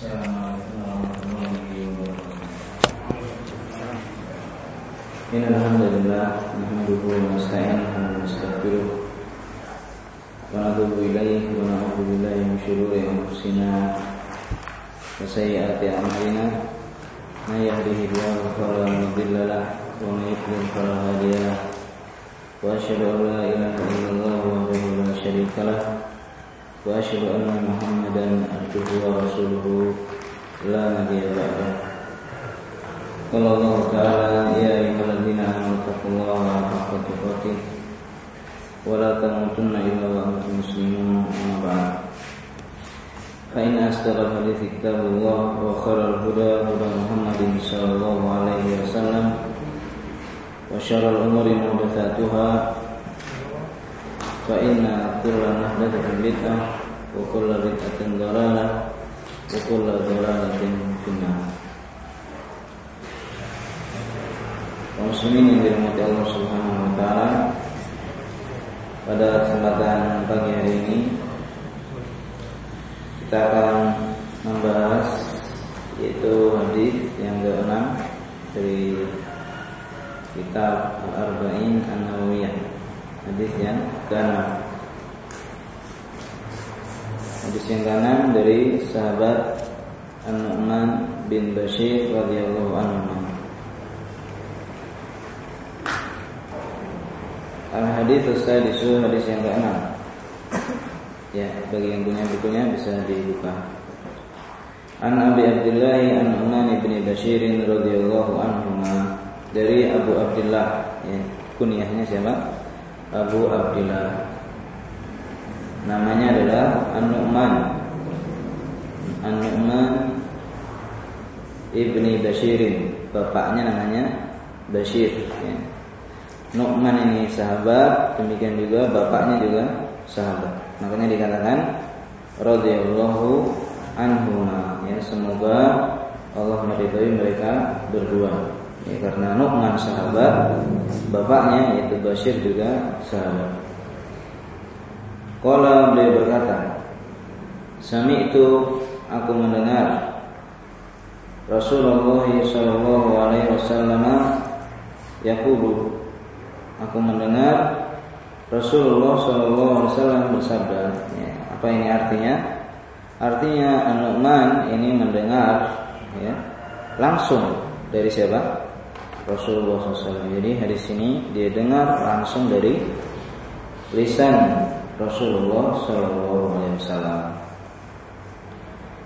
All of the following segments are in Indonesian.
Assalamualaikum warahmatullahi wabarakatuh. Innal hamdalillah nahmaduhu wa nasta'inuhu wa nastaghfiruh wa natubu ilayhi wa na'udzu billahi min shururi anfusina wa sayyiati a'malina. May yahdihillahu fala mudilla lahu wa may yudlil fala hadiya lahu wa asyhadu an وأشهد أن محمدا عبده ورسوله لا نبي بعده قال الله تعالى يا أيها الذين آمنوا اتقوا الله حق تقاته ولا تموتن إلا وأنتم مسلمون أما بعد فإن أصدق الحديث كتاب الله وخير الهدى هدى محمد صلى الله عليه وسلم وشر الأمور محدثاتها فإن كل محدثة بدعة وكل بدعة ضلالة وكل ضلالة في النار muslimin yang dirahmati Allah Subhanahu wa taala. Pada kesempatan pagi hari ini kita akan membahas yaitu hadis yang ke-6 dari kitab Al-Arba'in An-Nawawiyah. Hadis yang ke-6 Hadis yang ke-6 dari sahabat An-Nu'man bin Bashir radhiyallahu anhu. Al-hadis sadisu hadis yang ke-6. Ya, bagi yang punya bukunya bisa dibuka. An Abi Abdullah An-Nu'man bin Bashir radhiyallahu anhu dari Abu Abdullah ya, kunyahnya siapa? Abu Abdullah Namanya adalah An-Nu'man. An-Nu'man Ibni Bashirin. Bapaknya namanya Bashir ya. Nu'man ini sahabat Demikian juga bapaknya juga sahabat. Makanya dikatakan radhiyallahu anhuma ya. Semoga Allah meridhai mereka berdua. Ya, karena Nu'man sahabat bapaknya yaitu Bashir juga sahabat Kala beliau berkata Sami itu aku mendengar Rasulullah sallallahu alaihi wasallam aku mendengar Rasulullah wasallam bersabda. Ya, apa ini artinya? Artinya An-Nu'man ini mendengar ya, langsung dari siapa? Rasulullah SAW. Jadi hadis ini dia dengar langsung dari lisan Rasulullah SAW.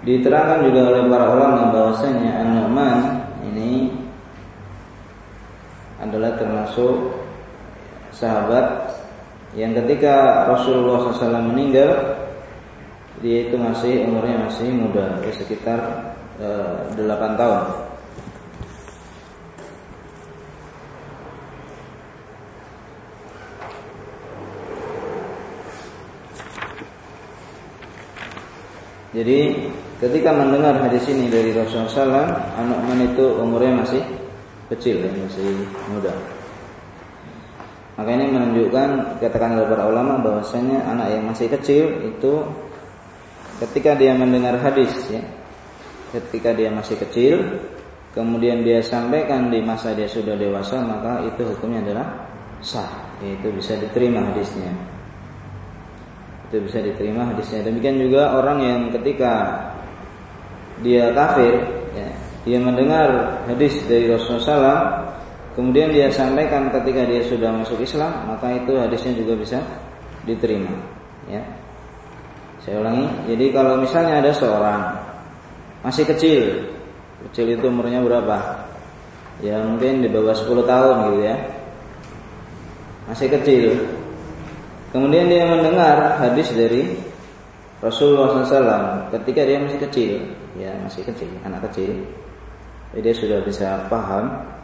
Diterangkan juga oleh para ulama bahwasanya An-Nu'man ini adalah termasuk sahabat yang ketika Rasulullah SAW meninggal dia itu masih umurnya masih muda, sekitar e, 8 tahun. Jadi ketika mendengar hadis ini dari Rasulullah SAW, anak itu umurnya masih kecil, ya, masih muda. Maka ini menunjukkan katakan oleh para ulama bahwasanya anak yang masih kecil itu ketika dia mendengar hadis ya, ketika dia masih kecil, kemudian dia sampaikan di masa dia sudah dewasa, maka itu hukumnya adalah sah, yaitu bisa diterima hadisnya itu bisa diterima hadisnya. Demikian juga orang yang ketika dia kafir, ya, dia mendengar hadis dari Rasulullah SAW, kemudian dia sampaikan ketika dia sudah masuk Islam, maka itu hadisnya juga bisa diterima. Ya. Saya ulangi. Jadi kalau misalnya ada seorang masih kecil, kecil itu umurnya berapa? Ya mungkin di bawah 10 tahun gitu ya. Masih kecil, Kemudian dia mendengar hadis dari Rasulullah SAW ketika dia masih kecil, ya masih kecil, anak kecil. Jadi dia sudah bisa paham.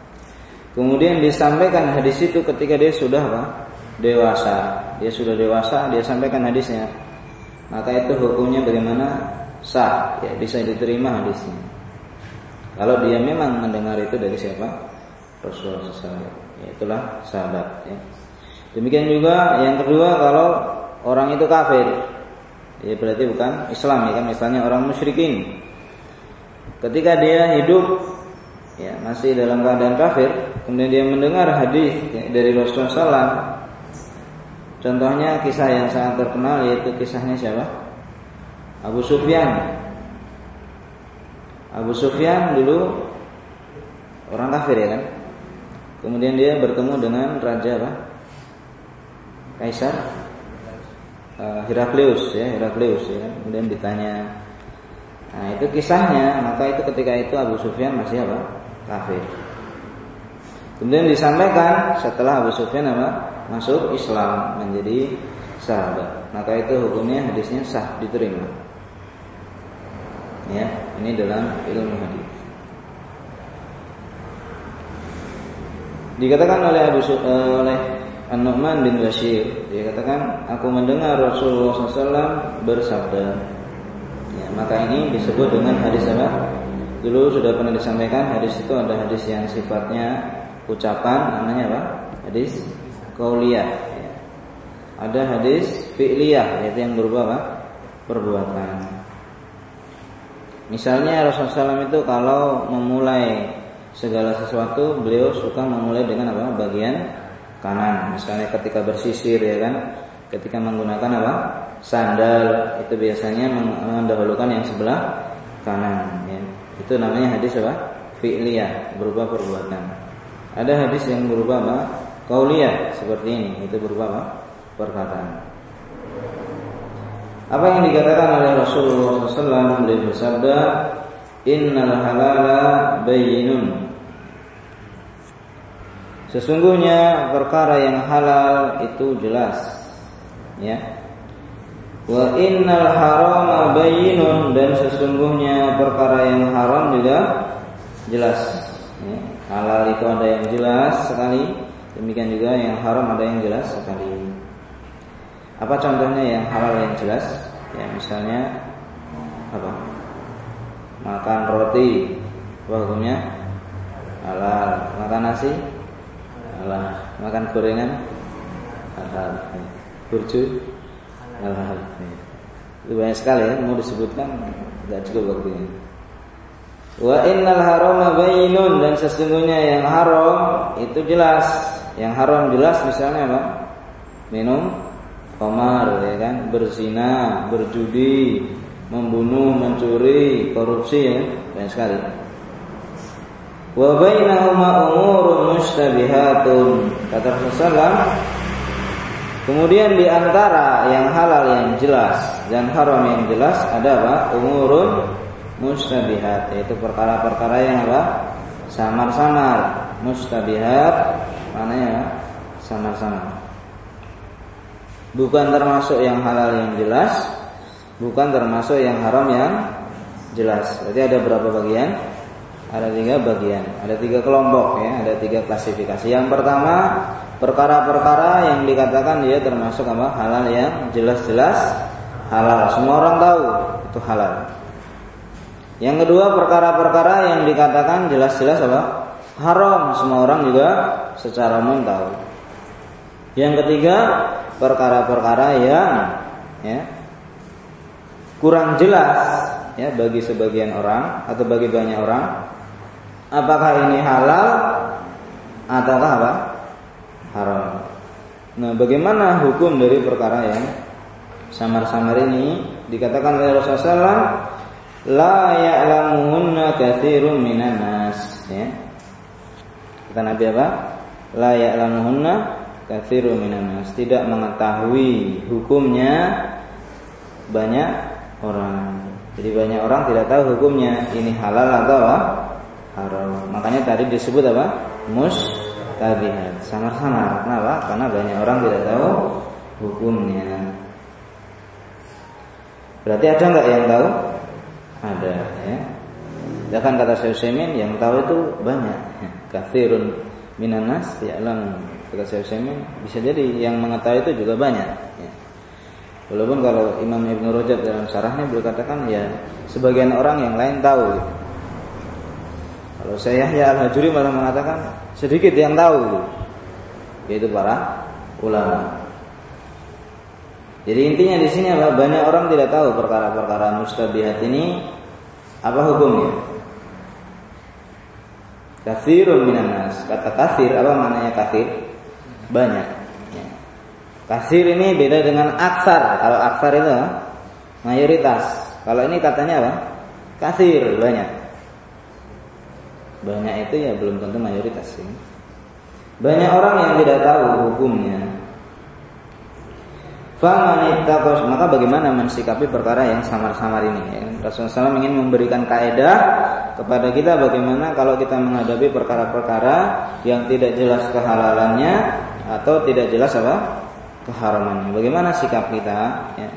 Kemudian disampaikan hadis itu ketika dia sudah apa? dewasa. Dia sudah dewasa, dia sampaikan hadisnya. Maka itu hukumnya bagaimana? Sah, ya bisa diterima hadisnya. Kalau dia memang mendengar itu dari siapa? Rasulullah SAW. Ya, itulah sahabat. Ya. Demikian juga yang kedua kalau orang itu kafir, ya berarti bukan Islam ya kan misalnya orang musyrikin. ketika dia hidup ya masih dalam keadaan kafir, kemudian dia mendengar hadis dari Rasulullah SAW. Contohnya kisah yang sangat terkenal yaitu kisahnya siapa? Abu Sufyan. Abu Sufyan dulu orang kafir ya kan? Kemudian dia bertemu dengan raja apa? Kaisar uh, Heraklius ya, Heraklius ya. Kemudian ditanya Nah, itu kisahnya, maka itu ketika itu Abu Sufyan masih apa? Kafir. Kemudian disampaikan setelah Abu Sufyan apa? Masuk Islam menjadi sahabat. Maka itu hukumnya hadisnya sah diterima. Ya, ini dalam ilmu hadis. Dikatakan oleh Abu uh, oleh An-Nu'man bin Bashir, dia katakan, aku mendengar Rasulullah SAW bersabda. Ya, maka ini disebut dengan hadis apa? Dulu sudah pernah disampaikan hadis itu ada hadis yang sifatnya ucapan, namanya apa? Hadis kauliyah. Ya. Ada hadis fi'liyah, yaitu yang berupa apa? Perbuatan. Misalnya Rasulullah SAW itu kalau memulai segala sesuatu beliau suka memulai dengan apa bagian kanan. Misalnya ketika bersisir ya kan? Ketika menggunakan apa? Sandal. Itu biasanya mendahulukan yang sebelah kanan ya. itu namanya hadis apa? Fi'liyah berupa perbuatan. Ada hadis yang berupa apa? Kauliyah seperti ini. Itu berupa apa? Perkataan. Apa yang dikatakan oleh Rasulullah SAW beliau bersabda Innal halala bayyinun Sesungguhnya perkara yang halal itu jelas Ya Wa innal harama bayyinun Dan sesungguhnya perkara yang haram juga jelas ya. Halal itu ada yang jelas sekali Demikian juga yang haram ada yang jelas sekali Apa contohnya yang halal yang jelas? Ya misalnya Apa? makan roti apa halal makan nasi halal makan gorengan? Halal burju halal itu banyak sekali ya mau disebutkan tidak cukup waktunya. Wa innal harama bainun dan sesungguhnya yang haram itu jelas. Yang haram jelas misalnya apa? Minum komar ya kan? Berzina berjudi membunuh, mencuri, korupsi ya, banyak sekali. Wa bainahuma umurun mustabihatun. Kata Rasulullah Kemudian di antara yang halal yang jelas dan haram yang jelas ada apa? Umurun mustabihat yaitu perkara-perkara yang apa? Samar-samar. Mustabihat maknanya samar-samar. Bukan termasuk yang halal yang jelas, bukan termasuk yang haram yang jelas. Berarti ada berapa bagian? Ada tiga bagian, ada tiga kelompok ya, ada tiga klasifikasi. Yang pertama perkara-perkara yang dikatakan dia termasuk apa? Halal yang jelas-jelas halal. Semua orang tahu itu halal. Yang kedua perkara-perkara yang dikatakan jelas-jelas apa? Haram. Semua orang juga secara umum tahu. Yang ketiga perkara-perkara yang ya, kurang jelas ya bagi sebagian orang atau bagi banyak orang apakah ini halal ataukah apa haram. Nah, bagaimana hukum dari perkara yang samar-samar ini dikatakan oleh Rasulullah la ya'lamuhunna katsirun minan nas ya. Kata Nabi apa? La ya'lamuhunna katsirun minan nas. Tidak mengetahui hukumnya banyak orang. Jadi banyak orang tidak tahu hukumnya ini halal atau apa? Haram. Makanya tadi disebut apa? Mustabihat. Samar-samar. Kenapa? Karena banyak orang tidak tahu hukumnya. Berarti ada nggak yang tahu? Ada ya. Bahkan kata Syekh yang tahu itu banyak. Kafirun minanas ya'lam. Kata Syekh bisa jadi yang mengetahui itu juga banyak. Ya. Walaupun kalau Imam Ibn Rajab dalam syarahnya berkatakan ya sebagian orang yang lain tahu. Kalau saya Yahya Al-Hajuri malah mengatakan sedikit yang tahu. Yaitu para ulama. Jadi intinya di sini adalah banyak orang tidak tahu perkara-perkara mustabihat ini apa hukumnya. Kathirun minan nas. Kata kathir apa maknanya kathir? Banyak. Ya. Kathir ini beda dengan aksar. Kalau aksar itu mayoritas. Kalau ini katanya apa? Kathir banyak. Banyak itu ya belum tentu mayoritas sih. Banyak orang yang tidak tahu hukumnya. Famanitakos maka bagaimana mensikapi perkara yang samar-samar ini? Ya. Rasulullah SAW ingin memberikan kaedah kepada kita bagaimana kalau kita menghadapi perkara-perkara yang tidak jelas kehalalannya atau tidak jelas apa keharamannya. Bagaimana sikap kita? Ya.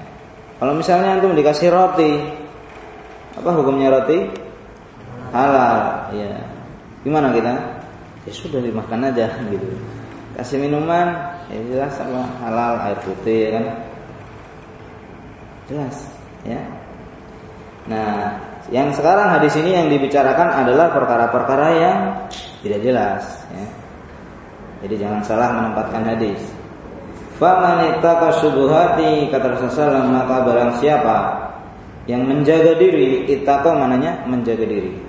Kalau misalnya antum dikasih roti, apa hukumnya roti? Halal. Ya. Gimana kita? Ya sudah dimakan aja gitu. Kasih minuman, ya jelas apa halal air putih ya kan jelas ya nah yang sekarang hadis ini yang dibicarakan adalah perkara-perkara yang tidak jelas ya jadi jangan salah menempatkan hadis Faman ittaqa syubuhati kata Rasulullah maka barang siapa yang menjaga diri ittaqa mananya menjaga diri.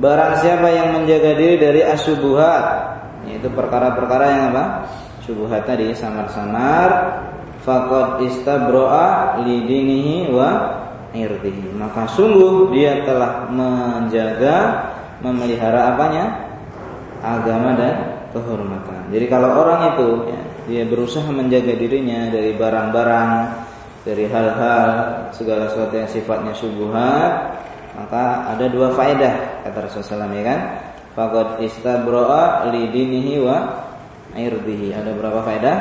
Barang siapa yang menjaga diri dari asyubuhat yaitu perkara-perkara yang apa? syubhat tadi samar-samar faqad istabro'a lidinihi wa irdihi. Maka sungguh dia telah menjaga memelihara apanya? Agama dan kehormatan. Jadi kalau orang itu ya, dia berusaha menjaga dirinya dari barang-barang dari hal-hal segala sesuatu yang sifatnya syubhat maka ada dua faedah kata Rasulullah SAW ya kan faqad istabro'a lidinihi wa irdihi. Ada berapa faedah?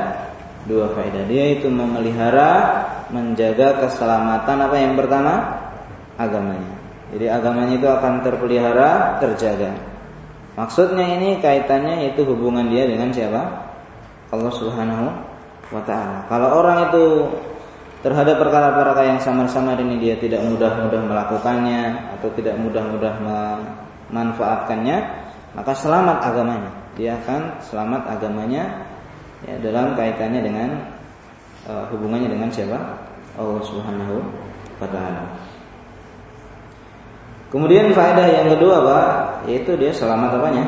Dua faedah. Dia itu memelihara, menjaga keselamatan apa yang pertama? Agamanya. Jadi agamanya itu akan terpelihara, terjaga. Maksudnya ini kaitannya itu hubungan dia dengan siapa? Allah Subhanahu wa taala. Kalau orang itu terhadap perkara-perkara yang samar-samar ini dia tidak mudah-mudah melakukannya atau tidak mudah-mudah memanfaatkannya, maka selamat agamanya dia akan selamat agamanya ya, dalam kaitannya dengan uh, hubungannya dengan siapa? Allah Subhanahu wa taala. Kemudian faedah yang kedua Pak, yaitu dia selamat apanya?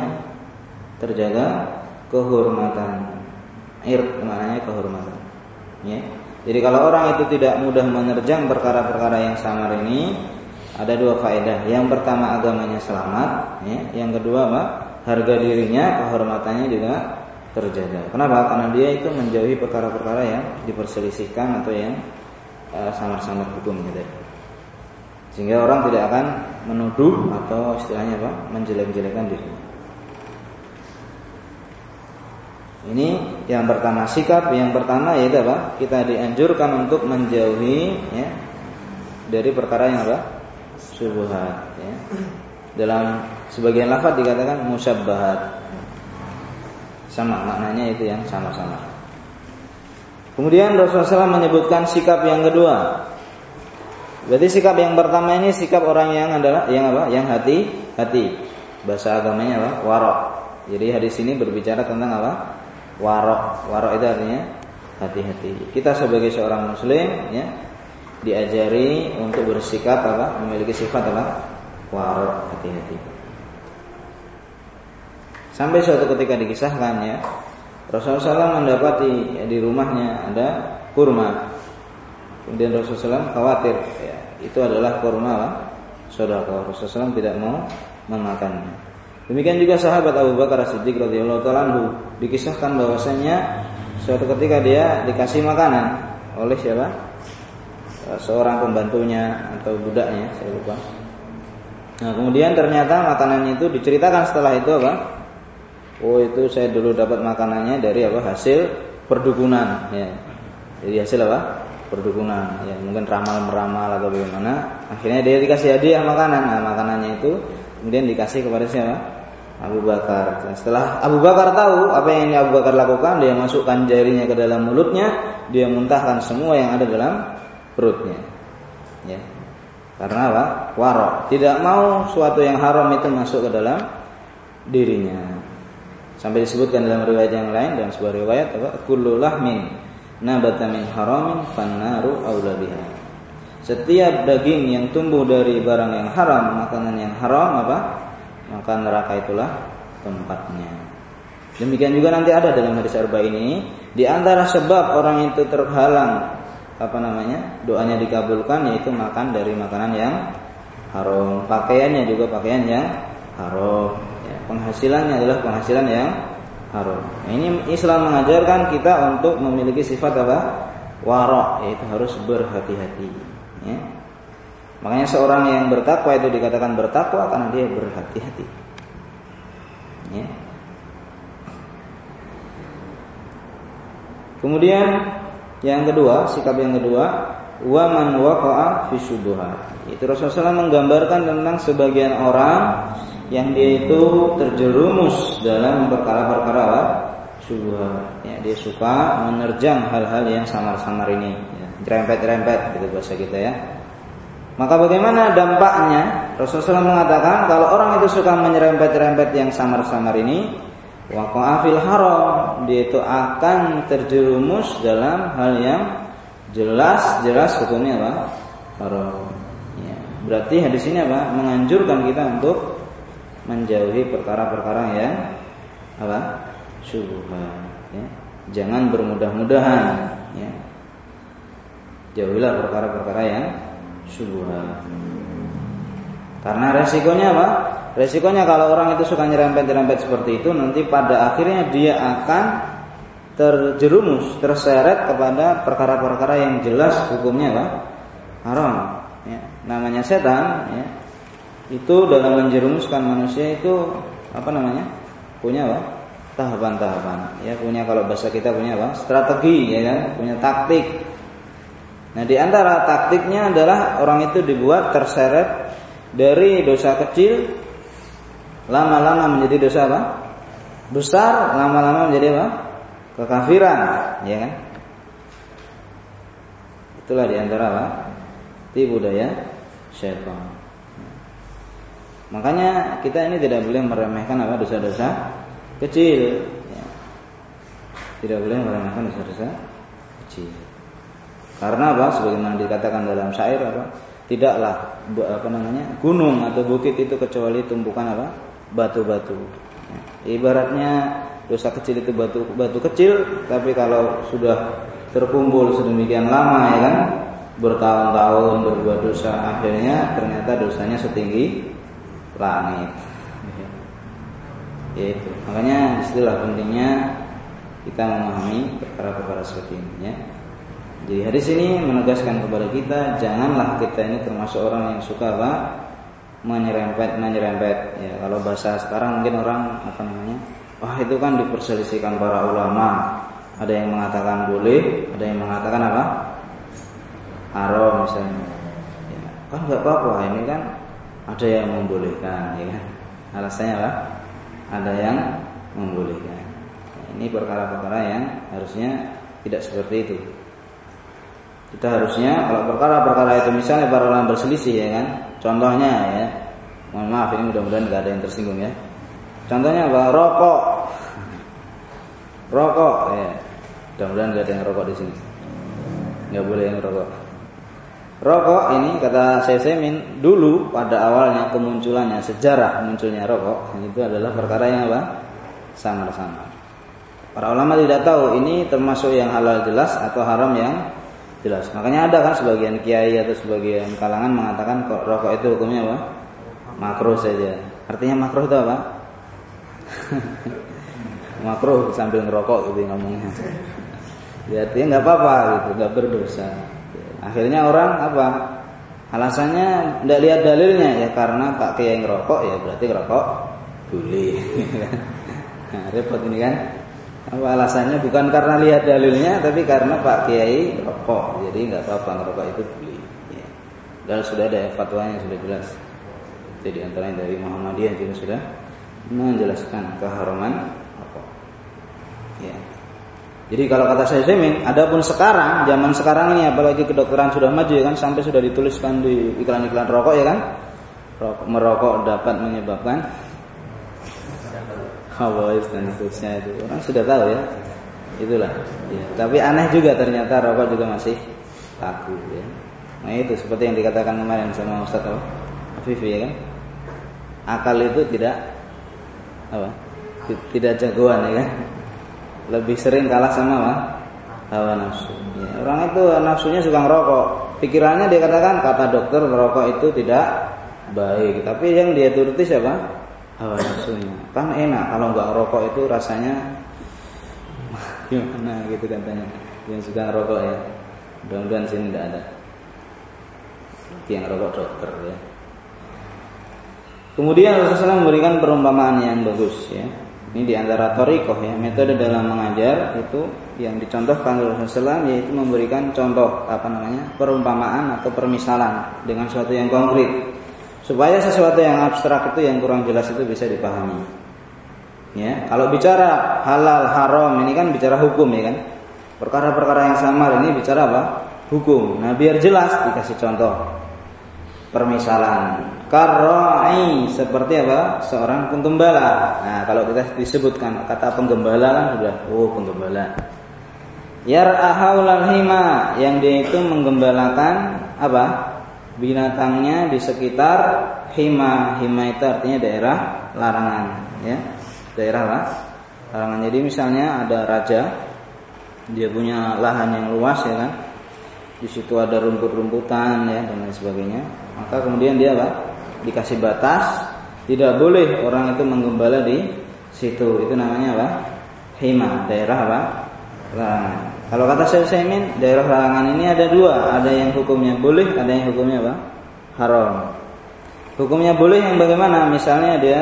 Terjaga kehormatan. Ird maknanya kehormatan. Ya. Jadi kalau orang itu tidak mudah menerjang perkara-perkara yang samar ini, ada dua faedah. Yang pertama agamanya selamat, ya. Yang kedua Pak, harga dirinya, kehormatannya juga terjaga. Kenapa? Karena dia itu menjauhi perkara-perkara yang diperselisihkan atau yang uh, samar-samar hukum gitu. Sehingga orang tidak akan menuduh atau istilahnya apa? menjelek-jelekan dirinya. Ini yang pertama sikap yang pertama yaitu apa? Kita dianjurkan untuk menjauhi ya dari perkara yang apa? Subuhat ya. Dalam sebagian lafaz dikatakan musyabbahat. Sama maknanya itu yang sama-sama. Kemudian Rasulullah SAW menyebutkan sikap yang kedua. Berarti sikap yang pertama ini sikap orang yang adalah yang apa? Yang hati, hati. Bahasa agamanya apa? Warok. Jadi hadis ini berbicara tentang apa? Warok. Warok itu artinya hati-hati. Kita sebagai seorang muslim ya diajari untuk bersikap apa? Memiliki sifat apa? Warok, hati-hati. Sampai suatu ketika dikisahkan ya, Rasulullah SAW mendapati ya, di rumahnya ada kurma. Kemudian Rasulullah SAW khawatir ya, itu adalah kurma lah, saudara. Rasulullah SAW tidak mau memakannya. Demikian juga sahabat Abu Bakar Siddiq radhiyallahu taala dikisahkan bahwasanya suatu ketika dia dikasih makanan oleh siapa? Seorang pembantunya atau budaknya, saya lupa. Nah, kemudian ternyata makanannya itu diceritakan setelah itu apa? Oh itu saya dulu dapat makanannya dari apa hasil perdukunan ya. Jadi hasil apa? Perdukunan ya mungkin ramal meramal atau bagaimana. Akhirnya dia dikasih hadiah makanan. Nah makanannya itu kemudian dikasih kepada siapa? Abu Bakar. Setelah Abu Bakar tahu apa yang Abu Bakar lakukan, dia masukkan jarinya ke dalam mulutnya, dia muntahkan semua yang ada dalam perutnya. Ya. Karena apa? Warok. Tidak mau suatu yang haram itu masuk ke dalam dirinya. Sampai disebutkan dalam riwayat yang lain dalam sebuah riwayat apa? Kullu lahmin nabata min haramin fannaru aula biha. Setiap daging yang tumbuh dari barang yang haram, makanan yang haram apa? maka neraka itulah tempatnya. Demikian juga nanti ada dalam hadis arba ini. Di antara sebab orang itu terhalang apa namanya doanya dikabulkan yaitu makan dari makanan yang haram. Pakaiannya juga pakaian yang haram. Ya, penghasilannya adalah penghasilan yang haram. Nah, ini Islam mengajarkan kita untuk memiliki sifat apa? Warok yaitu harus berhati-hati ya. makanya seorang yang bertakwa itu dikatakan bertakwa karena dia berhati-hati ya. kemudian yang kedua, sikap yang kedua, wa man waqa'a fi. Itu Rasulullah SAW menggambarkan tentang sebagian orang yang dia itu terjerumus dalam perkara-perkara syubhat. Ya, dia suka menerjang hal-hal yang samar-samar ini, ya, rempet-rempet gitu bahasa kita ya. Maka bagaimana dampaknya? Rasulullah SAW mengatakan kalau orang itu suka menyerempet-rempet yang samar-samar ini, Waqa'afil haram dia itu akan terjerumus dalam hal yang jelas jelas hukumnya apa haram ya. berarti hadis ini apa menganjurkan kita untuk menjauhi perkara-perkara yang apa syubhat ya. jangan bermudah-mudahan ya. Jauhilah perkara-perkara yang syubhat karena resikonya apa Resikonya kalau orang itu suka nyerempet-nyerempet seperti itu nanti pada akhirnya dia akan terjerumus, terseret kepada perkara-perkara yang jelas hukumnya apa? haram. Ya. Namanya setan, ya. itu dalam menjerumuskan manusia itu apa namanya? punya apa? tahapan-tahapan. Ya punya kalau bahasa kita punya apa? strategi, ya kan? Punya taktik. Nah di antara taktiknya adalah orang itu dibuat terseret dari dosa kecil lama-lama menjadi dosa apa? Besar, lama-lama menjadi apa? Kekafiran, ya kan? Itulah di antara apa? Tipu daya syaitan. Makanya kita ini tidak boleh meremehkan apa dosa-dosa kecil. Ya. Tidak boleh meremehkan dosa-dosa kecil. Karena apa? Sebagaimana dikatakan dalam syair apa? Tidaklah apa namanya gunung atau bukit itu kecuali tumpukan apa? batu-batu. Ya, ibaratnya dosa kecil itu batu batu kecil, tapi kalau sudah terkumpul sedemikian lama ya kan, bertahun-tahun berbuat dosa, akhirnya ternyata dosanya setinggi langit. Ya, itu. Makanya istilah pentingnya kita memahami perkara-perkara seperti ini ya. Jadi hadis ini menegaskan kepada kita janganlah kita ini termasuk orang yang suka apa? menyerempet menyerempet. Ya kalau bahasa sekarang mungkin orang apa namanya? Wah itu kan diperselisihkan para ulama. Ada yang mengatakan boleh ada yang mengatakan apa? Haram misalnya. Ya, kan nggak apa-apa? Ini kan ada yang membolehkan ya kan? Alasannya apa? Ada yang membolehkan. Nah, ini perkara-perkara yang harusnya tidak seperti itu kita harusnya kalau perkara-perkara itu misalnya para ulama berselisih ya kan Contohnya ya, mohon maaf ini mudah-mudahan nggak ada yang tersinggung ya. Contohnya apa? Rokok. Rokok ya. Mudah-mudahan nggak ada yang rokok di sini. Nggak boleh yang rokok. Rokok ini kata saya Semin dulu pada awalnya kemunculannya sejarah munculnya rokok itu adalah perkara yang apa? Samar-samar. Para ulama tidak tahu ini termasuk yang halal jelas atau haram yang jelas. Makanya ada kan sebagian kiai atau sebagian kalangan mengatakan kok rokok itu hukumnya apa? Makruh saja. Artinya makruh itu apa? makruh sambil ngerokok gitu ngomongnya. Ya, artinya nggak apa-apa gitu, nggak berdosa. Akhirnya orang apa? Alasannya tidak lihat dalilnya ya karena Pak Kiai ngerokok ya berarti ngerokok boleh. nah, repot ini kan. Apa alasannya bukan karena lihat dalilnya tapi karena Pak Kiai rokok. Jadi nggak apa-apa ngerokok itu beli. Ya. Dan sudah ada fatwanya sudah jelas. Jadi antaranya dari Muhammadiyah juga sudah menjelaskan keharaman rokok. Ya. Jadi kalau kata saya Zemin, adapun sekarang, zaman sekarang ini apalagi kedokteran sudah maju ya kan sampai sudah dituliskan di iklan-iklan rokok ya kan. Rokok, merokok dapat menyebabkan hawas dan seterusnya itu orang sudah tahu ya itulah ya. tapi aneh juga ternyata rokok juga masih laku ya nah itu seperti yang dikatakan kemarin sama Ustaz Afifi ya kan akal itu tidak apa? Tidak jagoan ya kan? Lebih sering kalah sama apa? Hawa nafsu. Ya, orang itu nafsunya suka ngerokok. Pikirannya dia katakan kata dokter merokok itu tidak baik. Tapi yang dia turuti siapa? Hawa nafsunya. Kan enak kalau nggak ngerokok itu rasanya gimana gitu katanya. Yang suka ngerokok ya. Mudah-mudahan sini tidak ada. Yang rokok dokter ya. Kemudian Rasulullah memberikan perumpamaan yang bagus ya. Ini di antara torikoh ya metode dalam mengajar itu yang dicontohkan oleh Rasulullah yaitu memberikan contoh apa namanya perumpamaan atau permisalan dengan sesuatu yang konkret supaya sesuatu yang abstrak itu yang kurang jelas itu bisa dipahami. Ya, kalau bicara halal haram ini kan bicara hukum ya kan. Perkara-perkara yang samar ini bicara apa? Hukum. Nah, biar jelas dikasih contoh permisalan Karra'i seperti apa? Seorang penggembala. Nah, kalau kita disebutkan kata penggembala kan sudah oh penggembala. Yar'ahaulal hima yang dia itu menggembalakan apa? Binatangnya di sekitar hima. Hima itu artinya daerah larangan, ya. Daerah apa? Larangan. Jadi misalnya ada raja dia punya lahan yang luas ya kan. Di situ ada rumput-rumputan ya dan lain sebagainya. Maka kemudian dia apa? dikasih batas, tidak boleh orang itu menggembala di situ. Itu namanya apa? Hima, daerah apa? Larangan. Kalau kata saya Saimin, daerah larangan ini ada dua, ada yang hukumnya boleh, ada yang hukumnya apa? Haram. Hukumnya boleh yang bagaimana? Misalnya dia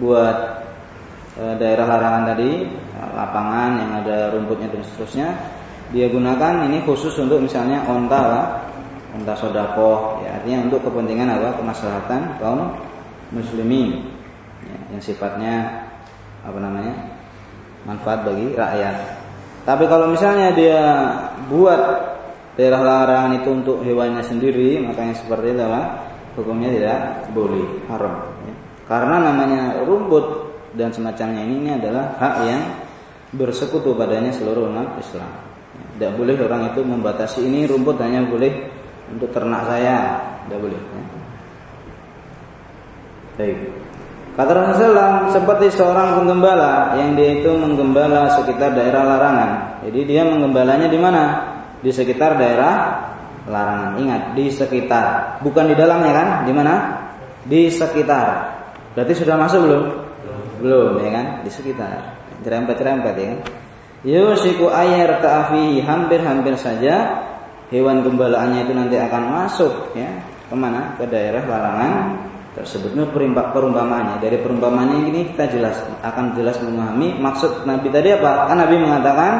buat e, daerah larangan tadi, lapangan yang ada rumputnya dan seterusnya, dia gunakan ini khusus untuk misalnya onta apa? entah sodakoh ya artinya untuk kepentingan apa kemaslahatan kaum muslimin ya, yang sifatnya apa namanya manfaat bagi rakyat tapi kalau misalnya dia buat daerah larangan itu untuk hewannya sendiri makanya seperti itu lah hukumnya tidak boleh haram ya. karena namanya rumput dan semacamnya ini, ini adalah hak yang bersekutu padanya seluruh umat Islam tidak boleh orang itu membatasi ini rumput hanya boleh untuk ternak saya tidak boleh ya. baik kata Rasulullah seperti seorang penggembala yang dia itu menggembala sekitar daerah larangan. Jadi dia menggembalanya di mana? Di sekitar daerah larangan. Ingat di sekitar. Bukan di dalamnya kan? Di mana? Di sekitar. Berarti sudah masuk belum? Belum ya kan? Di sekitar. Cerempet-cerempet ya kan? Yusiku air ta'afi hampir-hampir saja hewan gembalaannya itu nanti akan masuk ya. Ke mana? Ke daerah larangan tersebut ini perumpamaannya dari perumpamaannya ini kita jelas akan jelas memahami maksud Nabi tadi apa kan Nabi mengatakan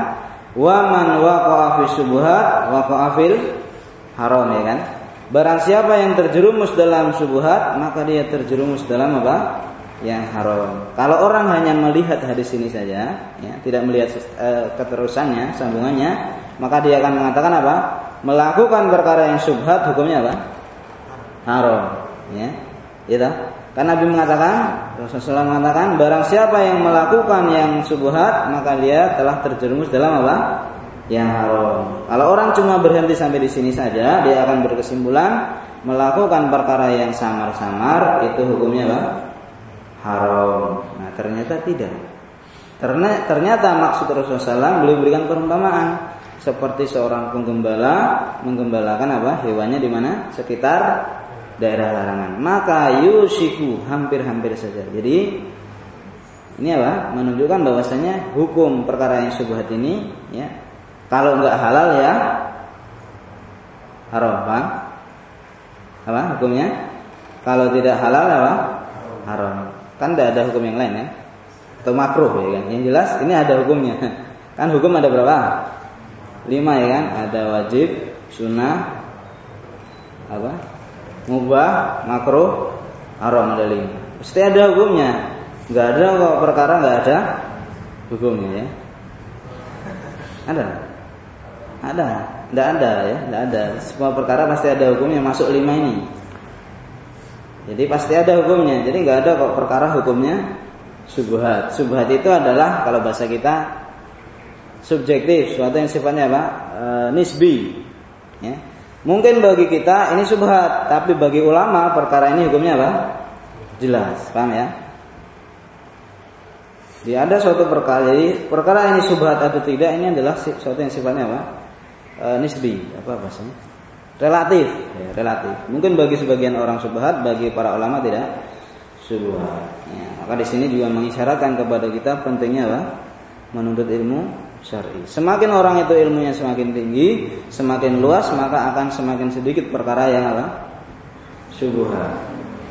wa man fi subuhat fil haram ya kan barang siapa yang terjerumus dalam subuhat maka dia terjerumus dalam apa yang haram. Kalau orang hanya melihat hadis ini saja, ya, tidak melihat e, keterusannya, sambungannya, maka dia akan mengatakan apa? melakukan perkara yang subhat hukumnya apa? Haram. Ya. Gitu. Karena Nabi mengatakan, Rasulullah mengatakan, barang siapa yang melakukan yang subhat, maka dia telah terjerumus dalam apa? Yang haram. Kalau orang cuma berhenti sampai di sini saja, dia akan berkesimpulan melakukan perkara yang samar-samar itu hukumnya apa? Haram. Nah, ternyata tidak. Karena ternyata maksud Rasulullah SAW beliau berikan perumpamaan seperti seorang penggembala menggembalakan apa hewannya di mana sekitar daerah larangan. Maka yusiku hampir-hampir saja. Jadi ini apa? Menunjukkan bahwasanya hukum perkara yang subhat ini ya kalau enggak halal ya haram apa apa hukumnya? Kalau tidak halal apa? Haram. Kan tidak ada hukum yang lain ya? Atau makruh ya kan? Yang jelas ini ada hukumnya. Kan hukum ada berapa? Lima ya kan? Ada wajib sunnah apa mubah makruh haram ada lima. Pasti ada hukumnya. Nggak ada kok perkara nggak ada hukumnya ya. Ada? Ada. Tidak ada ya. Tidak ada. Semua perkara pasti ada hukumnya masuk lima ini. Jadi pasti ada hukumnya. Jadi nggak ada kok perkara hukumnya subhat. Subhat itu adalah kalau bahasa kita subjektif, suatu yang sifatnya apa? E, nisbi. Ya. Mungkin bagi kita ini subhat, tapi bagi ulama perkara ini hukumnya apa? jelas. Paham ya? Jadi ada suatu perkara, jadi perkara ini subhat atau tidak ini adalah suatu yang sifatnya apa? E, nisbi, apa bahasanya? Relatif, ya, relatif. Mungkin bagi sebagian orang subhat, bagi para ulama tidak subhat. Ya, maka di sini juga mengisyaratkan kepada kita pentingnya apa? Menuntut ilmu syar'i. Semakin orang itu ilmunya semakin tinggi, semakin luas, maka akan semakin sedikit perkara yang apa? Subhat.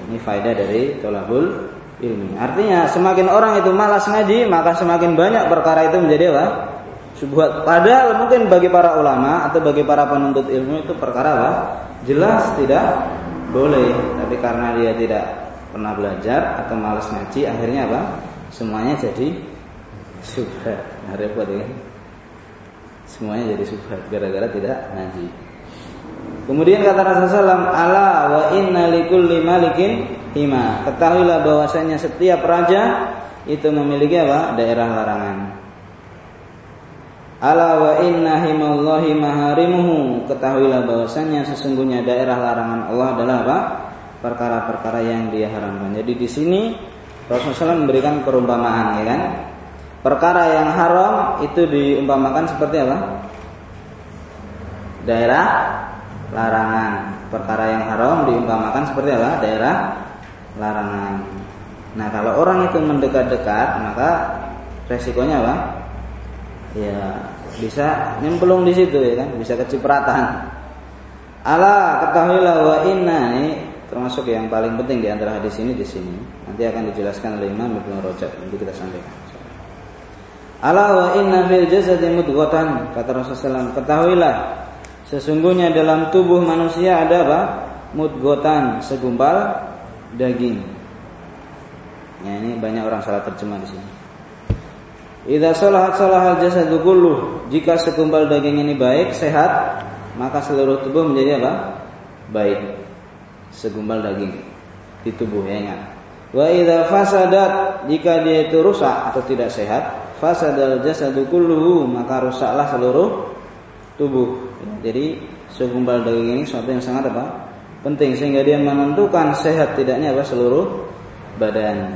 Ini faedah dari tolabul ilmi. Artinya semakin orang itu malas ngaji, maka semakin banyak perkara itu menjadi apa? Subhat. Padahal mungkin bagi para ulama atau bagi para penuntut ilmu itu perkara apa? Jelas tidak boleh, tapi karena dia tidak pernah belajar atau malas ngaji, akhirnya apa? Semuanya jadi subhat. Nah, repot ya. Semuanya jadi subhat gara-gara tidak ngaji. Kemudian kata Rasulullah "Ala wa inna likulli malikin hima. Ketahuilah bahwasanya setiap raja itu memiliki apa? Daerah larangan. Ala wa inna himallahi maharimuhu. Ketahuilah bahwasanya sesungguhnya daerah larangan Allah adalah apa? Perkara-perkara yang dia haramkan. Jadi di sini Rasulullah memberikan perumpamaan, ya kan? Perkara yang haram itu diumpamakan seperti apa? Daerah larangan. Perkara yang haram diumpamakan seperti apa? Daerah larangan. Nah, kalau orang itu mendekat-dekat, maka resikonya apa? Ya, bisa nyemplung di situ ya kan, bisa kecipratan. Ala ketahuilah wa inna ini termasuk yang paling penting di antara hadis ini di sini. Nanti akan dijelaskan oleh Imam Ibnu Rajab nanti kita sampaikan. Ala wa inna fil jasadi mudghatan kata Rasulullah ketahuilah sesungguhnya dalam tubuh manusia ada apa? Mudghatan segumpal daging. Ya, ini banyak orang salah terjemah di sini. Idza salahat salahal jasadu kulluh. Jika segumpal daging ini baik, sehat, maka seluruh tubuh menjadi apa? Baik. Segumpal daging di tubuh ya ingat. Wa idza fasadat jika dia itu rusak atau tidak sehat, fasadal jasadu kulluhu, maka rusaklah seluruh tubuh. Jadi segumpal daging ini sesuatu yang sangat apa? penting sehingga dia menentukan sehat tidaknya apa seluruh badan.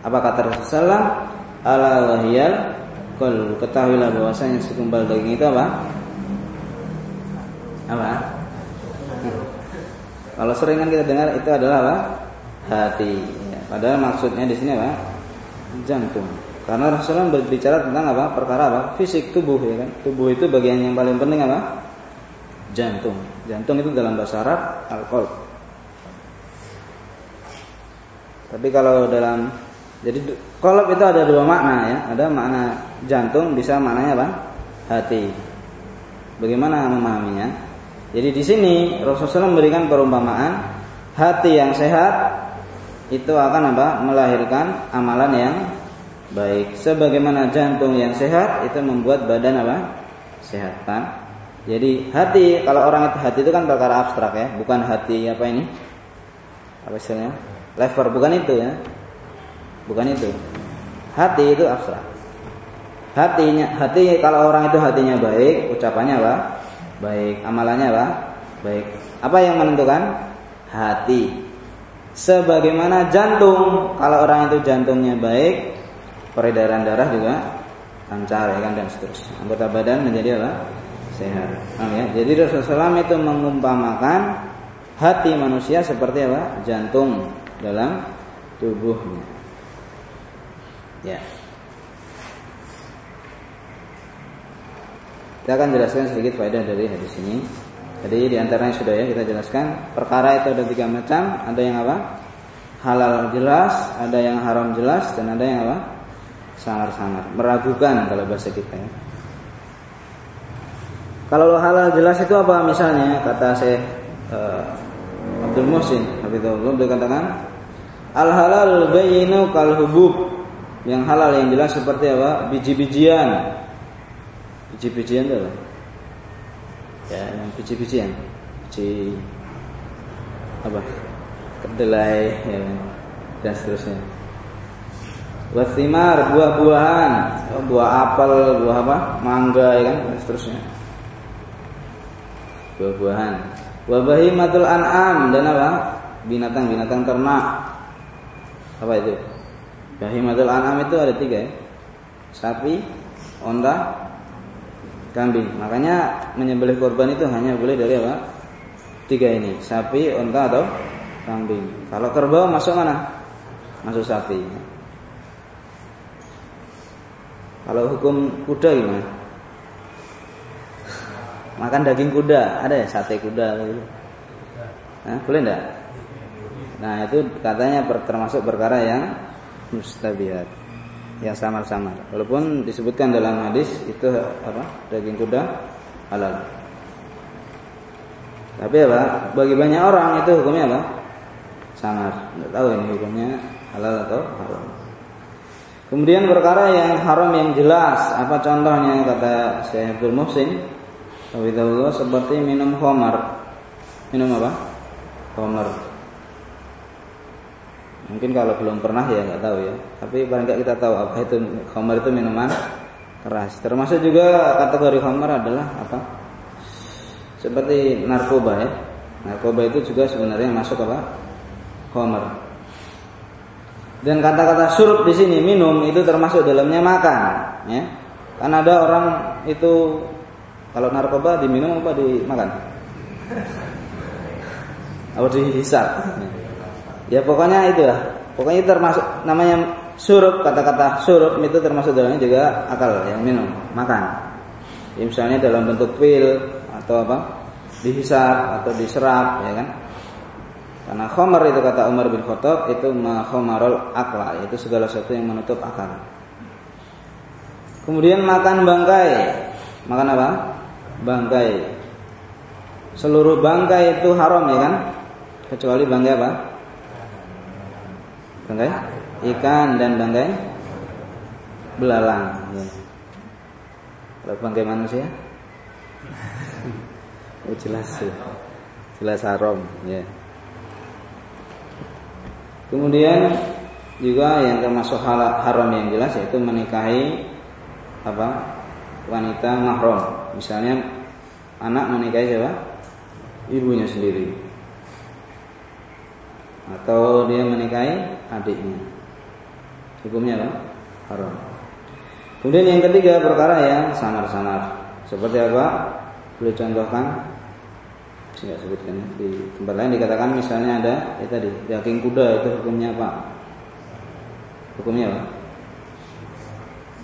Apa kata Rasulullah? Ala wahiyal kol ketahuilah bahwasanya segumpal daging itu apa? Apa? Kalau sering kan kita dengar itu adalah apa? Hati. Ya, padahal maksudnya di sini apa? Jantung. Karena Rasulullah berbicara tentang apa? Perkara apa? Fisik tubuh ya kan. Tubuh itu bagian yang paling penting apa? jantung. Jantung itu dalam bahasa Arab alkohol. Tapi kalau dalam jadi kolab itu ada dua makna ya. Ada makna jantung bisa maknanya apa? Hati. Bagaimana memahaminya? Jadi di sini Rasulullah memberikan perumpamaan hati yang sehat itu akan apa? Melahirkan amalan yang baik. Sebagaimana jantung yang sehat itu membuat badan apa? Sehat kan? Jadi hati kalau orang itu hati itu kan perkara abstrak ya, bukan hati apa ini? Apa istilahnya? Lever bukan itu ya. Bukan itu. Hati itu abstrak. Hatinya hati kalau orang itu hatinya baik, ucapannya apa? Baik, amalannya apa? Baik. Apa yang menentukan? Hati. Sebagaimana jantung, kalau orang itu jantungnya baik, peredaran darah juga lancar ya kan dan seterusnya. Anggota badan menjadi apa? sehat. Paham ya? Jadi Rasulullah SAW itu mengumpamakan hati manusia seperti apa? Jantung dalam tubuhnya. Ya. Kita akan jelaskan sedikit faedah dari hadis ini. Jadi di antaranya sudah ya kita jelaskan perkara itu ada tiga macam, ada yang apa? Halal jelas, ada yang haram jelas, dan ada yang apa? Sangar-sangar, meragukan kalau bahasa kita ya. Kalau halal jelas itu apa? Misalnya kata saya uh, Abdul Muhsin Habibullah dia katakan al halal bayinu kal hubub yang halal yang jelas seperti apa? Biji-bijian. Biji-bijian itu apa? ya yang biji-bijian. Biji apa? Kedelai ya, dan seterusnya Wasimar buah-buahan, buah apel, buah apa, mangga, ya kan, dan seterusnya buah-buahan. Wa bahimatul an'am dan apa? Binatang-binatang ternak. Apa itu? Bahimatul an'am itu ada tiga ya. Sapi, onta, kambing. Makanya menyembelih korban itu hanya boleh dari apa? Tiga ini, sapi, onta atau kambing. Kalau kerbau masuk mana? Masuk sapi. Kalau hukum kuda gimana? Makan daging kuda, ada ya sate kuda gitu. Nah, boleh enggak? Nah, itu katanya termasuk perkara yang mustabihat yang samar-samar. Walaupun disebutkan dalam hadis itu apa? Daging kuda halal. Tapi apa? Bagi banyak orang itu hukumnya apa? Samar. Tidak tahu ini hukumnya halal atau haram. Kemudian perkara yang haram yang jelas, apa contohnya kata Syekh Abdul Muhsin seperti minum khamar. Minum apa? Khamar. Mungkin kalau belum pernah ya nggak tahu ya. Tapi paling nggak kita tahu apa itu khamar itu minuman keras. Termasuk juga kategori khamar adalah apa? Seperti narkoba ya. Narkoba itu juga sebenarnya masuk apa? Khamar. Dan kata-kata surup di sini minum itu termasuk dalamnya makan, ya. Kan ada orang itu kalau narkoba diminum apa dimakan? Apa dihisap? Ya pokoknya itu lah. Pokoknya termasuk namanya surup kata-kata surup itu termasuk dalamnya juga akal yang minum makan. Ya, misalnya dalam bentuk pil atau apa dihisap atau diserap ya kan. Karena khomer itu kata Umar bin Khattab itu makhomarul akla yaitu segala sesuatu yang menutup akal. Kemudian makan bangkai. Makan apa? Bangkai. Seluruh bangkai itu haram ya kan? Kecuali bangkai apa? Bangkai ikan dan bangkai belalang. Ya. Kalau bangkai manusia, oh, jelas ya. jelas haram. Ya. Kemudian juga yang termasuk haram yang jelas yaitu menikahi apa wanita mahram. Misalnya anak menikahi siapa? Ibunya sendiri atau dia menikahi adiknya. Hukumnya apa? Haram. Kemudian yang ketiga perkara yang samar-samar. Seperti apa? Boleh contohkan? Saya sebutkan ya. di tempat lain dikatakan misalnya ada ya tadi daging kuda itu hukumnya apa? Hukumnya apa?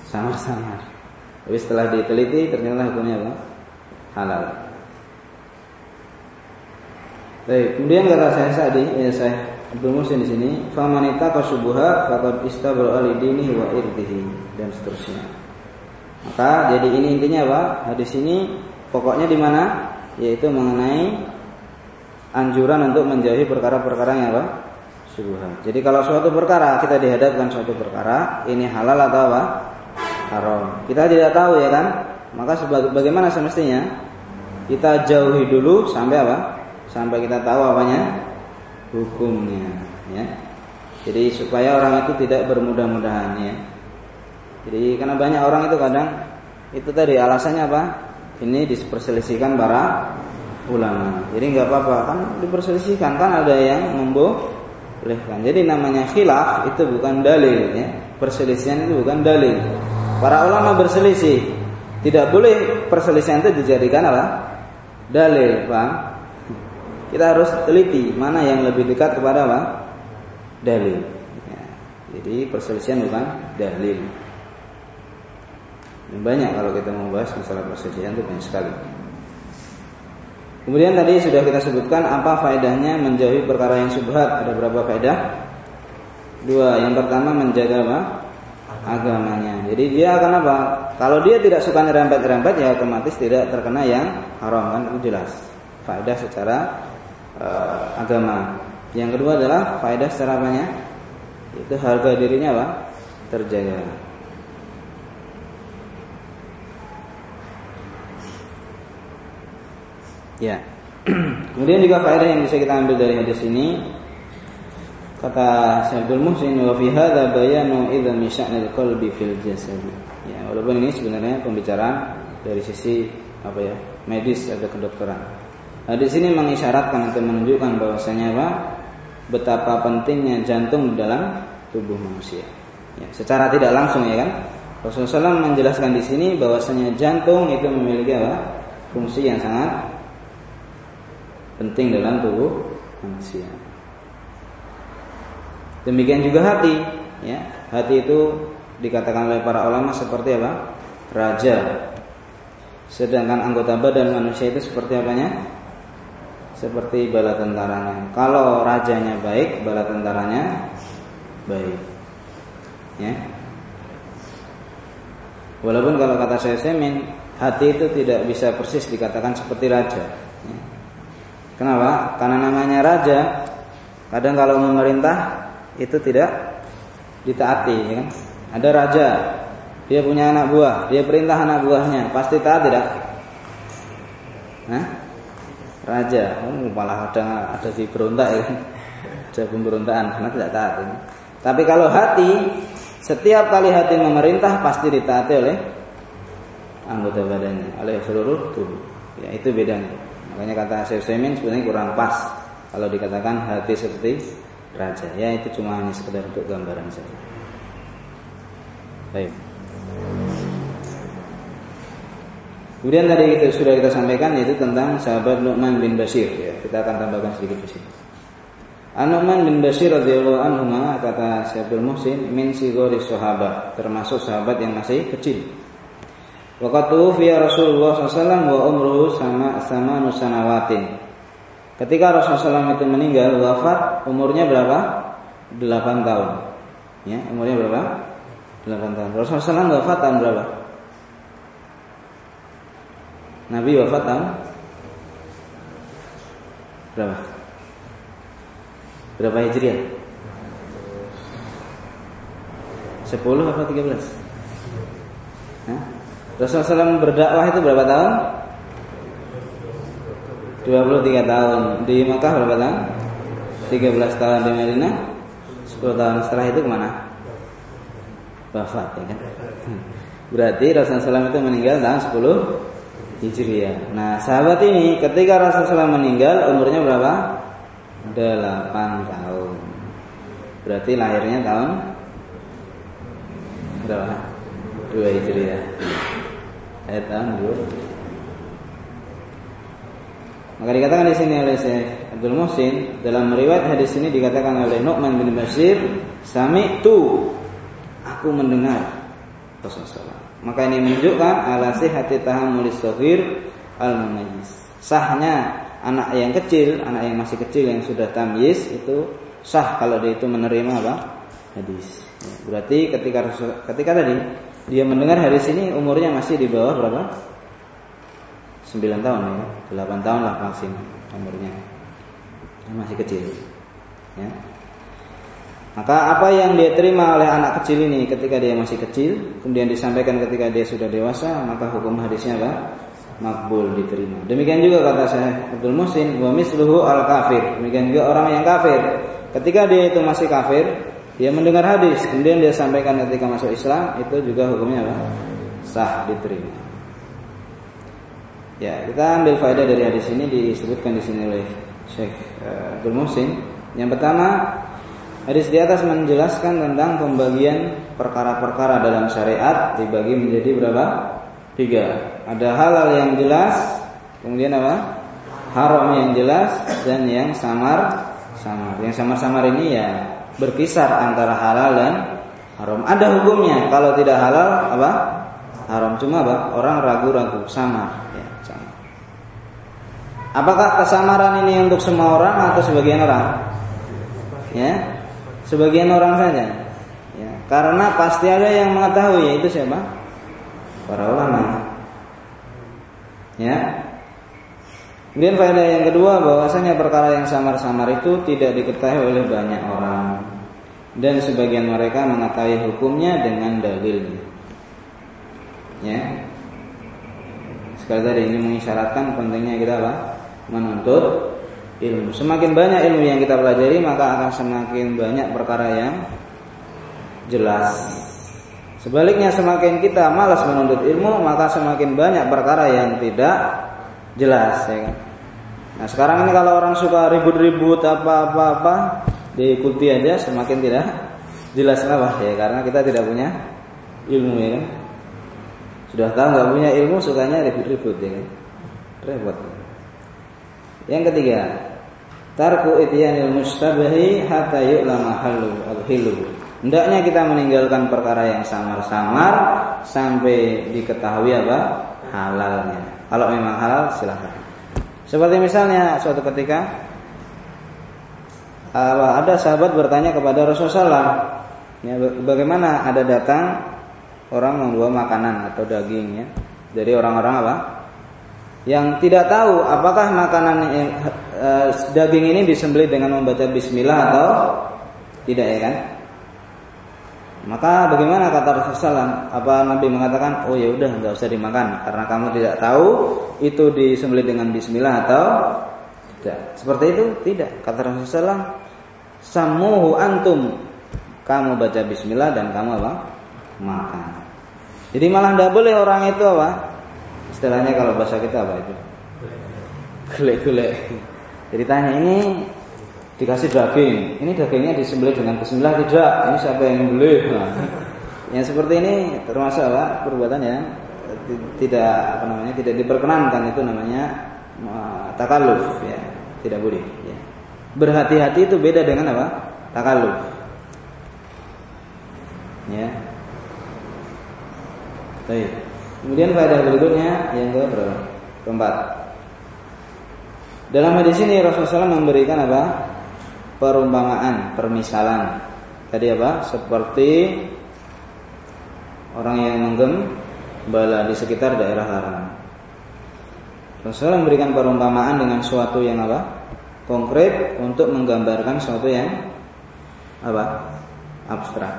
Samar-samar. Tapi setelah diteliti ternyata hukumnya apa? Halal. Baik, kemudian kata saya tadi, ya saya Abdul Musin di sini, famanita kasubuha fakad istabra alidinihi wa irdihi dan seterusnya. Maka jadi ini intinya apa? Hadis ini pokoknya di mana? Yaitu mengenai anjuran untuk menjauhi perkara-perkara yang apa? Subuhat. Jadi kalau suatu perkara kita dihadapkan suatu perkara, ini halal atau apa? Haram. Kita tidak tahu ya kan? Maka sebagai bagaimana semestinya? Kita jauhi dulu sampai apa? Sampai kita tahu apanya? hukumnya ya. Jadi supaya orang itu tidak bermudah-mudahan ya. Jadi karena banyak orang itu kadang itu tadi alasannya apa? Ini diperselisihkan para ulama. Jadi nggak apa-apa kan diperselisihkan kan ada yang membolehkan. Jadi namanya khilaf itu bukan dalil ya. Perselisihan itu bukan dalil. Para ulama berselisih. Tidak boleh perselisihan itu dijadikan apa? Dalil, Pak kita harus teliti mana yang lebih dekat kepada apa? Dalil. Ya. Jadi perselisihan bukan dalil. Banyak kalau kita mau bahas masalah perselisihan itu banyak sekali. Kemudian tadi sudah kita sebutkan apa faedahnya menjauhi perkara yang subhat. Ada berapa faedah? Dua. Yang pertama menjaga apa? Agamanya. Jadi dia akan apa? Kalau dia tidak suka nyerempet-nyerempet ya otomatis tidak terkena yang haram kan itu jelas. Faedah secara uh, agama. Yang kedua adalah faedah secara banyak itu harga dirinya apa? terjaga. Ya. Kemudian juga faedah yang bisa kita ambil dari hadis ini kata Syaikhul Muhsin wa fi hadza bayanu idzami sya'nil qalbi fil jasad. Ya, walaupun ini sebenarnya pembicaraan dari sisi apa ya? medis atau kedokteran. Nah, di sini mengisyaratkan atau menunjukkan bahwasanya apa? Betapa pentingnya jantung dalam tubuh manusia. Ya, secara tidak langsung ya kan. Rasulullah SAW menjelaskan di sini bahwasanya jantung itu memiliki apa? Fungsi yang sangat penting dalam tubuh manusia. Demikian juga hati, ya. Hati itu dikatakan oleh para ulama seperti apa? Raja. Sedangkan anggota badan manusia itu seperti apanya? Seperti bala tentaranya. Kalau rajanya baik, bala tentaranya baik. Ya. Walaupun kalau kata saya semin, hati itu tidak bisa persis dikatakan seperti raja. Kenapa? Karena namanya raja, kadang kalau memerintah itu tidak ditaati, ya kan? Ada raja, dia punya anak buah, dia perintah anak buahnya, pasti taat tidak? Hah? Raja, oh, malah ada ada di berontak ya kan? Ada pemberontakan karena tidak taat. Ya. Tapi kalau hati setiap kali hati memerintah pasti ditaati oleh anggota badannya, oleh seluruh tubuh. Ya, itu bedanya. Makanya kata Syekh Semin sebenarnya kurang pas kalau dikatakan hati seperti raja. Ya, itu cuma hanya sekedar untuk gambaran saja. Baik. Kemudian tadi itu sudah kita sampaikan yaitu tentang sahabat Nu'man bin Bashir ya. Kita akan tambahkan sedikit di sini. Anuman bin Bashir radhiyallahu anhu kata Syaikhul Muhsin min sigori sahabat termasuk sahabat yang masih kecil. Waktu via Rasulullah SAW wa umruhu sama sama nusanawatin. Ketika Rasulullah SAW itu meninggal wafat umurnya berapa? 8 tahun. Ya, umurnya berapa? 8 tahun. Rasulullah SAW wafat tahun berapa? Nabi wafat tahun berapa? Berapa Hijriah? 10 atau 13? Hah? Rasulullah SAW berdakwah itu berapa tahun? 23 tahun Di Makkah berapa tahun? 13 tahun di Madinah 10 tahun setelah itu ke mana? Wafat ya kan? Berarti Rasulullah SAW itu meninggal tahun 10 Hijriah Nah sahabat ini ketika Rasulullah SAW meninggal umurnya berapa? 8 tahun. Berarti lahirnya tahun berapa? 2 Hijriah. Tahun 2. Maka dikatakan di sini oleh Syekh Abdul Muhsin dalam riwayat hadis ini dikatakan oleh Nu'man bin Bashir, "Sami tu aku mendengar Rasulullah." Maka ini menunjukkan ala sihhati tahammulis saghir al-munajjis. Sahnya anak yang kecil, anak yang masih kecil yang sudah tamyiz itu sah kalau dia itu menerima apa? hadis. Ya, berarti ketika ketika tadi dia mendengar hadis ini umurnya masih di bawah berapa? 9 tahun ya, 8 tahun lah maksimum umurnya. Masih kecil. Ya. Maka apa yang dia terima oleh anak kecil ini ketika dia masih kecil, kemudian disampaikan ketika dia sudah dewasa, maka hukum hadisnya apa? makbul diterima. Demikian juga kata saya Abdul Musin wa misluhu al kafir. Demikian juga orang yang kafir. Ketika dia itu masih kafir, dia mendengar hadis, kemudian dia sampaikan ketika masuk Islam, itu juga hukumnya apa? Sah diterima. Ya, kita ambil faedah dari hadis ini disebutkan di sini oleh Syekh eh, Abdul Musin. Yang pertama, hadis di atas menjelaskan tentang pembagian perkara-perkara dalam syariat dibagi menjadi berapa? Tiga ada halal yang jelas, kemudian apa? Haram yang jelas dan yang samar samar. Yang samar-samar ini ya berkisar antara halal dan haram. Ada hukumnya. Kalau tidak halal apa? Haram cuma apa? Orang ragu-ragu samar. Ya, samar. Apakah kesamaran ini untuk semua orang atau sebagian orang? Ya, sebagian orang saja. Ya, karena pasti ada yang mengetahui yaitu siapa? Para ulama. Ya. Kemudian faedah yang kedua bahwasanya perkara yang samar-samar itu tidak diketahui oleh banyak orang dan sebagian mereka mengetahui hukumnya dengan dalilnya. Ya. Sekali tadi ini mengisyaratkan pentingnya kita apa? Menuntut ilmu. Semakin banyak ilmu yang kita pelajari maka akan semakin banyak perkara yang jelas Sebaliknya semakin kita malas menuntut ilmu, maka semakin banyak perkara yang tidak jelas. Ya kan? Nah sekarang ini kalau orang suka ribut-ribut apa-apa-apa, diikuti aja semakin tidak Jelas kenapa? Ya karena kita tidak punya ilmu ya kan. Sudah tahu nggak punya ilmu sukanya ribut-ribut ya kan. Repot. Yang ketiga, tarku ityanil mustabahi hatta yu'lama halu al-hilu. Hendaknya kita meninggalkan perkara yang samar-samar sampai diketahui apa? halalnya. Kalau memang halal silahkan. Seperti misalnya suatu ketika ada sahabat bertanya kepada Rasulullah ya, bagaimana ada datang orang membawa makanan atau daging ya dari orang-orang apa yang tidak tahu apakah makanan eh, daging ini disembelih dengan membaca bismillah atau tidak ya kan maka bagaimana kata Rasulullah? Apa Nabi mengatakan, oh ya udah nggak usah dimakan karena kamu tidak tahu itu disembelih dengan Bismillah atau tidak. Seperti itu tidak. Kata Rasulullah, samuhu antum. Kamu baca Bismillah dan kamu apa? Makan. Jadi malah tidak boleh orang itu apa? Istilahnya kalau bahasa kita apa itu? Gulek-gulek. Jadi tanya ini dikasih daging. Ini dagingnya disembelih dengan bismillah tidak. Ini siapa yang beli? Nah, yang seperti ini termasuk apa? perbuatan yang tidak apa namanya tidak diperkenankan itu namanya takaluf ya tidak boleh. Berhati-hati itu beda dengan apa takaluf ya baik kemudian pada berikutnya yang ke berapa keempat dalam hadis ini Rasulullah SAW memberikan apa perumpamaan, permisalan. Tadi apa? Seperti orang yang menggembala di sekitar daerah larangan. Rasulullah memberikan perumpamaan dengan suatu yang apa? Konkret untuk menggambarkan suatu yang apa? Abstrak.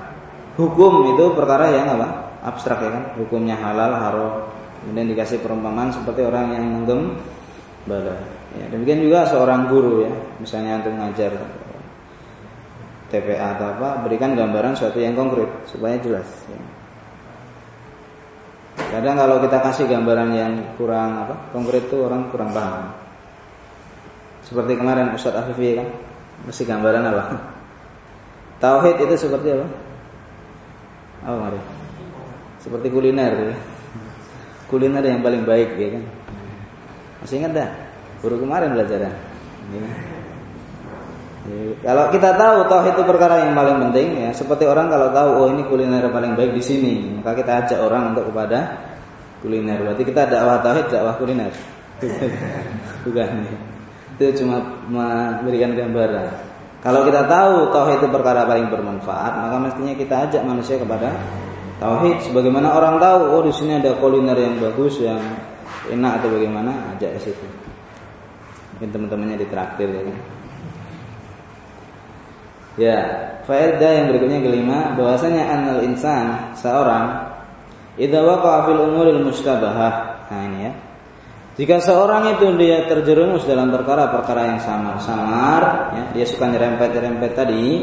Hukum itu perkara yang apa? Abstrak ya kan? Hukumnya halal, haram. Kemudian dikasih perumpamaan seperti orang yang menggembala. Ya, demikian juga seorang guru ya, misalnya untuk mengajar TPA atau apa, berikan gambaran suatu yang konkret supaya jelas. Ya. Kadang kalau kita kasih gambaran yang kurang apa, konkret itu orang kurang paham. Seperti kemarin Ustadz Afifi kan, kasih gambaran apa? Tauhid itu seperti apa? Apa mari? Seperti kuliner ya. Kuliner yang paling baik ya kan. Masih ingat dah? Baru kemarin belajar ya. Kalau kita tahu tauhid itu perkara yang paling penting ya, seperti orang kalau tahu oh ini kuliner yang paling baik di sini, maka kita ajak orang untuk kepada kuliner. Berarti kita dakwah tauhid, dakwah kuliner. Bukan. Itu cuma memberikan gambaran. Kalau kita tahu tauhid itu perkara paling bermanfaat, maka mestinya kita ajak manusia kepada tauhid. Sebagaimana orang tahu, oh di sini ada kuliner yang bagus, yang enak atau bagaimana, ajak ke situ. Mungkin teman-temannya ditraktir ya kan. Ya, faedah yang berikutnya kelima bahwasanya anal insan seorang idza waqa'a fil umuril mustabahah. Nah ini. Jika seorang itu dia terjerumus dalam perkara-perkara yang samar-samar, ya, dia suka nyerempet-nyerempet tadi,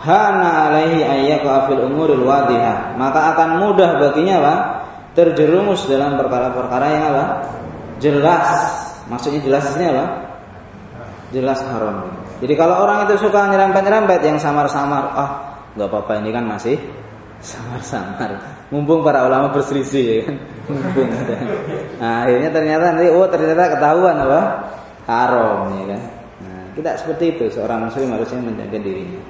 hana alaihi ayyaqa fil umuril wadihah, maka akan mudah baginya apa? terjerumus dalam perkara-perkara yang apa? jelas. Maksudnya jelas ini apa? Jelas haram. Jadi kalau orang itu suka nyerempet-nyerempet yang samar-samar, ah nggak apa-apa ini kan masih samar-samar. Mumpung para ulama berselisih ya kan. Mumpung. Nah, akhirnya ternyata nanti oh ternyata ketahuan apa? Haram ya kan. Nah, kita seperti itu seorang muslim harusnya menjaga dirinya.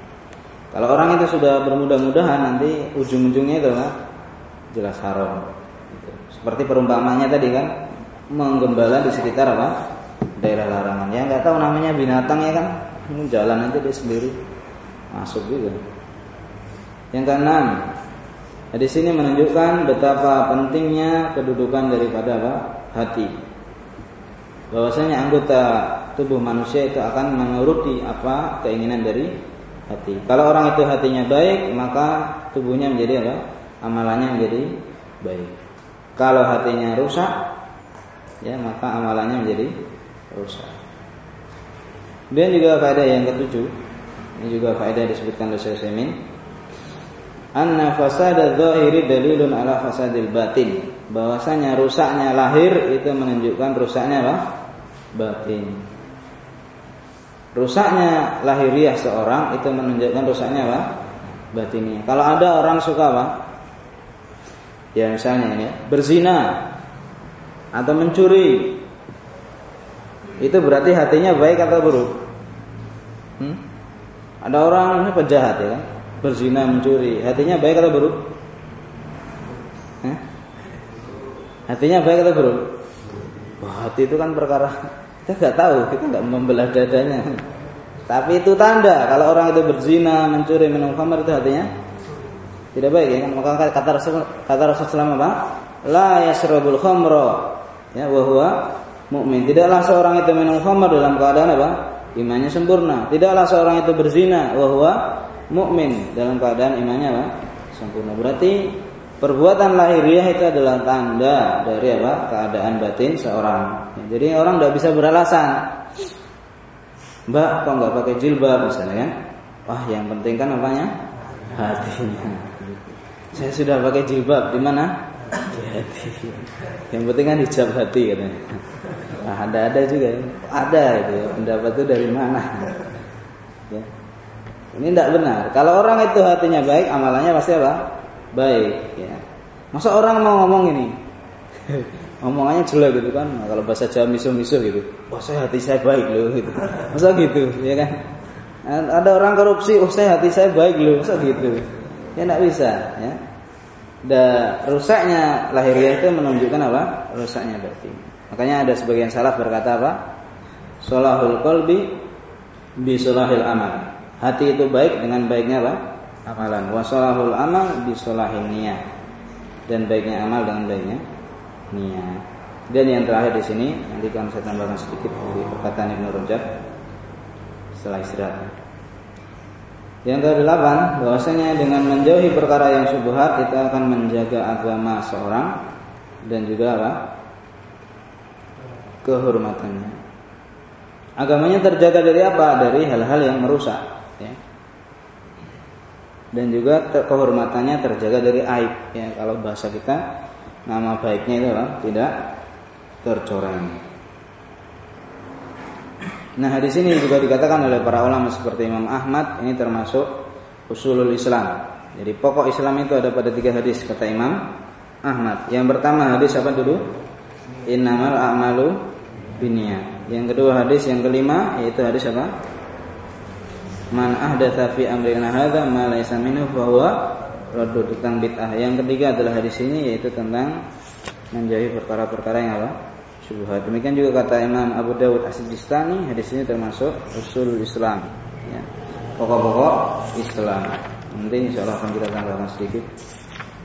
Kalau orang itu sudah bermudah-mudahan nanti ujung-ujungnya itu kan jelas haram. Gitu. Seperti perumpamannya tadi kan menggembala di sekitar apa? daerah larangan. Ya nggak tahu namanya binatang ya kan ini jalan aja dia sendiri masuk juga. Yang keenam, nah, di menunjukkan betapa pentingnya kedudukan daripada apa? hati. Bahwasanya anggota tubuh manusia itu akan menuruti apa keinginan dari hati. Kalau orang itu hatinya baik, maka tubuhnya menjadi apa? Amalannya menjadi baik. Kalau hatinya rusak, ya maka amalannya menjadi rusak. Kemudian juga faedah yang ketujuh, ini juga faedah disebutkan oleh Syekh. Anna fasada dzahiri dalilun ala fasadil batin. Bahwasanya rusaknya lahir itu menunjukkan rusaknya apa? Batin. Rusaknya lahiriah seorang itu menunjukkan rusaknya apa? batinnya. Kalau ada orang suka apa? Ya misalnya ya, berzina atau mencuri. Itu berarti hatinya baik atau buruk? Hmm? Ada orang ini penjahat ya kan? Berzina, mencuri. Hatinya baik atau buruk? Hah? Hatinya baik atau buruk? Wah, hati itu kan perkara kita nggak tahu, kita nggak membelah dadanya. Tapi itu tanda kalau orang itu berzina, mencuri, minum khamar itu hatinya tidak baik ya kan. Maka kata Rasul kata Rasul selama apa? La yasrabul khamra ya wa huwa mukmin. Tidaklah seorang itu minum khamar dalam keadaan apa? Imannya sempurna. Tidaklah seorang itu berzina wa huwa mukmin dalam keadaan imannya apa? Sempurna. Berarti perbuatan lahiriah itu adalah tanda dari apa? keadaan batin seorang. Jadi orang tidak bisa beralasan Mbak kok nggak pakai jilbab misalnya kan? Wah yang penting kan apanya? Hatinya. Saya sudah pakai jilbab di mana? Di hati. Yang penting kan hijab hati katanya. Nah, ada ada juga ya. Ada itu ya. pendapat itu dari mana? Ya. Ini tidak benar. Kalau orang itu hatinya baik, amalannya pasti apa? Baik. Ya. Masa orang mau ngomong ini? omongannya jelek gitu kan nah, kalau bahasa Jawa miso-miso gitu wah saya hati saya baik loh gitu masa gitu ya kan ada orang korupsi oh saya hati saya baik loh masa gitu ya tidak bisa ya da rusaknya lahiriah itu menunjukkan apa rusaknya batin makanya ada sebagian salaf berkata apa solahul kolbi bi solahil amal hati itu baik dengan baiknya apa amalan wasolahul amal bi solahil niat dan baiknya amal dengan baiknya niat. Dan yang terakhir di sini nanti akan saya tambahkan sedikit dari perkataan Ibnu Rajab setelah istirahat. Yang kedelapan, bahwasanya dengan menjauhi perkara yang syubhat kita akan menjaga agama seorang dan juga apa? kehormatannya. Agamanya terjaga dari apa? Dari hal-hal yang merusak, ya. Dan juga kehormatannya terjaga dari aib, ya. Kalau bahasa kita nama baiknya itu adalah tidak tercoreng. Nah, di sini juga dikatakan oleh para ulama seperti Imam Ahmad ini termasuk usulul Islam. Jadi pokok Islam itu ada pada tiga hadis kata Imam Ahmad. Yang pertama hadis apa dulu? Innamal a'malu binniyat. Yang kedua hadis yang kelima yaitu hadis apa? Man ahdatsa fi amrina hadza ma laysa minhu fa huwa raddu tentang bid'ah. Yang ketiga adalah hadis ini yaitu tentang menjauhi perkara-perkara yang apa? Syubhat. Demikian juga kata Imam Abu Dawud As-Sijistani, hadis ini termasuk usul Islam. Ya. Pokok-pokok Islam. Nanti insya Allah akan kita tambahkan sedikit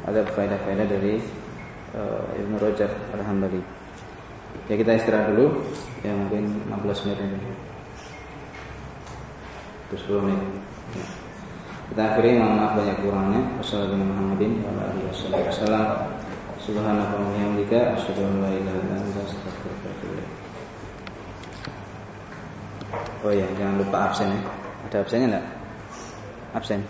ada faedah-faedah dari uh, Ibnu Rajab Alhamdulillah. Ya kita istirahat dulu ya mungkin 15 menit ini. Terus 10 menit. Ya. Kita akhiri mohon maaf banyak kurangnya. Wassalamualaikum warahmatullahi wabarakatuh. Subhanallah wa bihamdika Oh iya, jangan lupa absen ya. Ada absennya enggak? Absen.